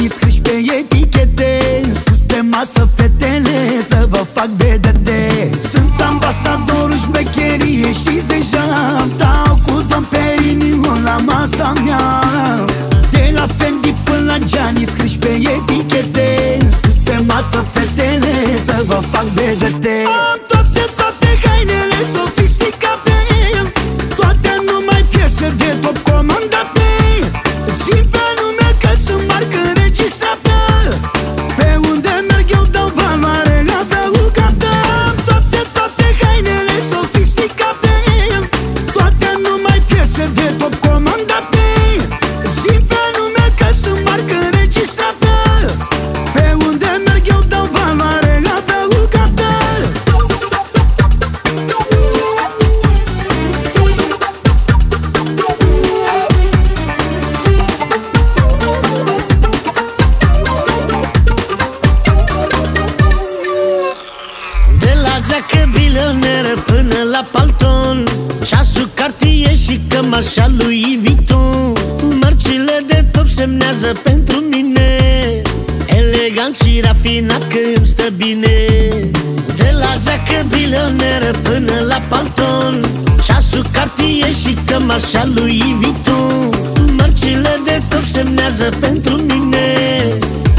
banii scriși pe etichete Sus pe masă fetele să vă fac vedete. Sunt ambasadorul șmecherie, știți deja Stau cu Dom Perignon la masa mea. De la Fendi până la Gianni scriși pe etichete Sus pe masă fetele să vă fac vedete. Am toate, toate hainele, Sofia Pleacă bilioneră până la palton. Ceasul cartier și cămașa lui Vuitton. Mărcile de top semnează pentru mine. Elegant și rafinat că îmi stă bine. De la geacă bilioneră până la palton. Ceasul cartier și cămașa lui Vuitton. Mărcile de top semnează pentru mine.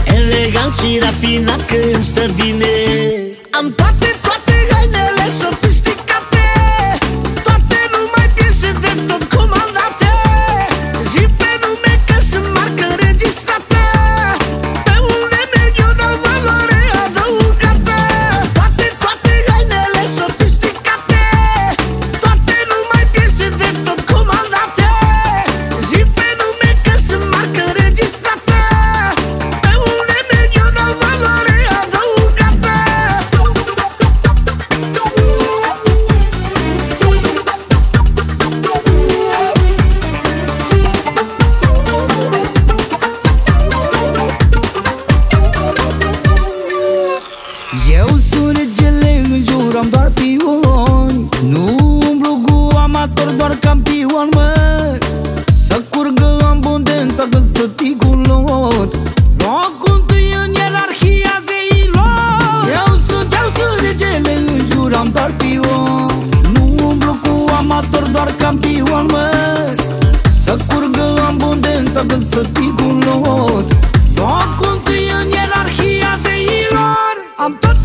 Elegant și rafinat că îmi stă bine. Am toate abundența când stă ticul Locul întâi în ierarhia zeilor. Eu sunt, eu sunt regele, în jur am doar pioni Nu umblu cu amator, doar campion, mă. Să curgă abundența când stă ticul Locul întâi în ierarhia zeilor. I'm tot